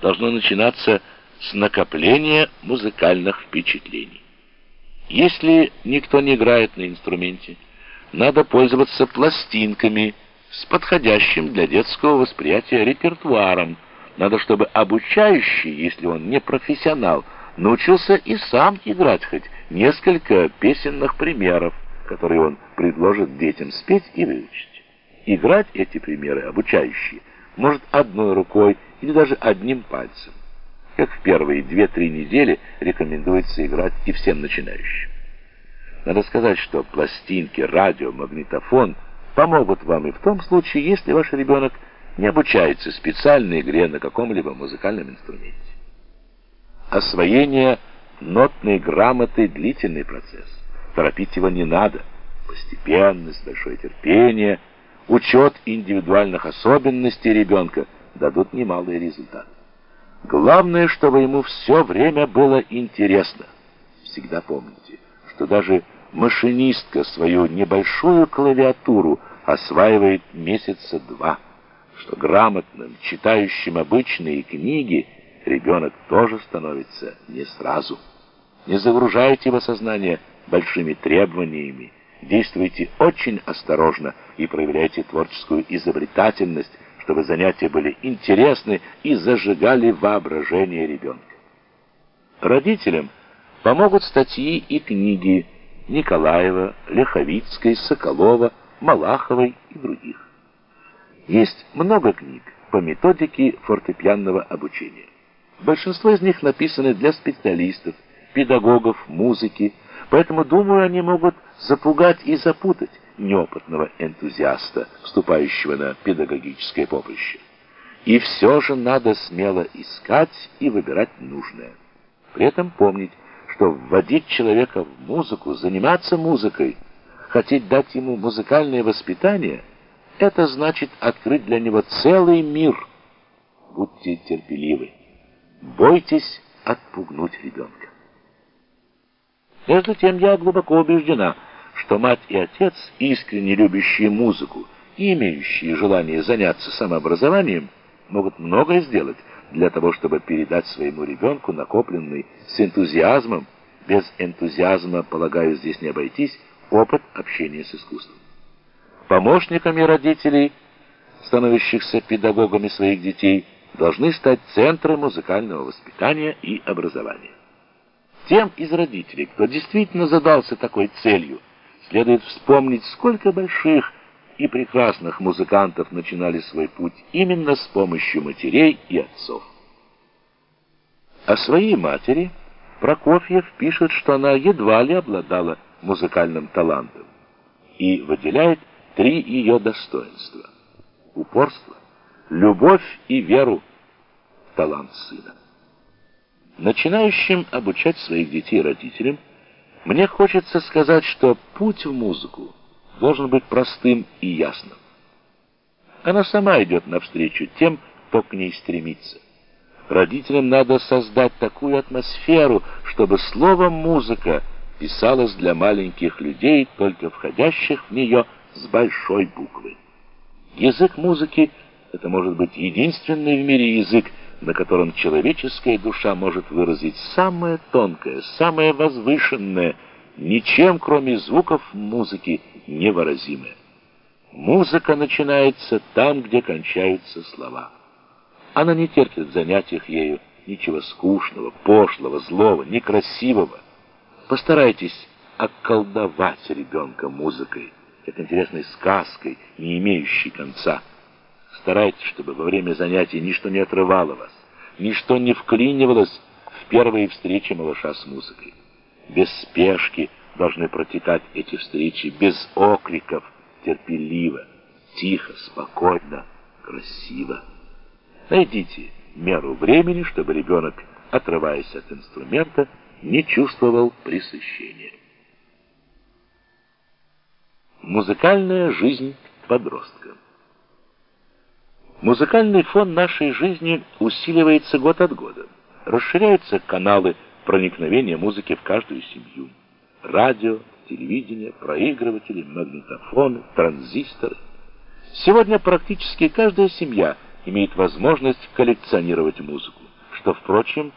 должно начинаться с накопления музыкальных впечатлений. Если никто не играет на инструменте, надо пользоваться пластинками с подходящим для детского восприятия репертуаром. Надо, чтобы обучающий, если он не профессионал, научился и сам играть хоть несколько песенных примеров, которые он предложит детям спеть и выучить. Играть эти примеры обучающие может одной рукой или даже одним пальцем как в первые две-три недели рекомендуется играть и всем начинающим. Надо сказать, что пластинки, радио, магнитофон помогут вам и в том случае, если ваш ребенок не обучается специальной игре на каком-либо музыкальном инструменте. Освоение нотной грамоты – длительный процесс. Торопить его не надо. Постепенность, большое терпение, учет индивидуальных особенностей ребенка дадут немалые результаты. Главное, чтобы ему все время было интересно. Всегда помните, что даже машинистка свою небольшую клавиатуру осваивает месяца два, что грамотным, читающим обычные книги, ребенок тоже становится не сразу. Не загружайте его сознание большими требованиями, действуйте очень осторожно и проявляйте творческую изобретательность, чтобы занятия были интересны и зажигали воображение ребенка. Родителям помогут статьи и книги Николаева, Леховицкой, Соколова, Малаховой и других. Есть много книг по методике фортепианного обучения. Большинство из них написаны для специалистов, педагогов, музыки, поэтому, думаю, они могут запугать и запутать неопытного энтузиаста, вступающего на педагогическое поприще. И все же надо смело искать и выбирать нужное. При этом помнить, что вводить человека в музыку, заниматься музыкой, хотеть дать ему музыкальное воспитание, это значит открыть для него целый мир. Будьте терпеливы. Бойтесь отпугнуть ребенка. Между тем я глубоко убеждена, что мать и отец, искренне любящие музыку и имеющие желание заняться самообразованием, могут многое сделать для того, чтобы передать своему ребенку накопленный с энтузиазмом, без энтузиазма, полагаю, здесь не обойтись, опыт общения с искусством. Помощниками родителей, становящихся педагогами своих детей, должны стать центры музыкального воспитания и образования. Тем из родителей, кто действительно задался такой целью, следует вспомнить, сколько больших и прекрасных музыкантов начинали свой путь именно с помощью матерей и отцов. О своей матери Прокофьев пишет, что она едва ли обладала музыкальным талантом и выделяет три ее достоинства – упорство, любовь и веру в талант сына. Начинающим обучать своих детей родителям – мне хочется сказать, что путь в музыку должен быть простым и ясным. Она сама идет навстречу тем, кто к ней стремится. Родителям надо создать такую атмосферу, чтобы слово «музыка» писалось для маленьких людей, только входящих в нее с большой буквы. Язык музыки — это может быть единственный в мире язык, на котором человеческая душа может выразить самое тонкое, самое возвышенное, ничем, кроме звуков музыки, невыразимое. Музыка начинается там, где кончаются слова. Она не терпит в занятиях ею ничего скучного, пошлого, злого, некрасивого. Постарайтесь околдовать ребенка музыкой, как интересной сказкой, не имеющей конца. Старайтесь, чтобы во время занятий ничто не отрывало вас, ничто не вклинивалось в первые встречи малыша с музыкой. Без спешки должны протекать эти встречи, без окликов, терпеливо, тихо, спокойно, красиво. Найдите меру времени, чтобы ребенок, отрываясь от инструмента, не чувствовал пресыщения. Музыкальная жизнь подростка Музыкальный фон нашей жизни усиливается год от года. Расширяются каналы проникновения музыки в каждую семью. Радио, телевидение, проигрыватели, магнитофоны, транзисторы. Сегодня практически каждая семья имеет возможность коллекционировать музыку. что, впрочем,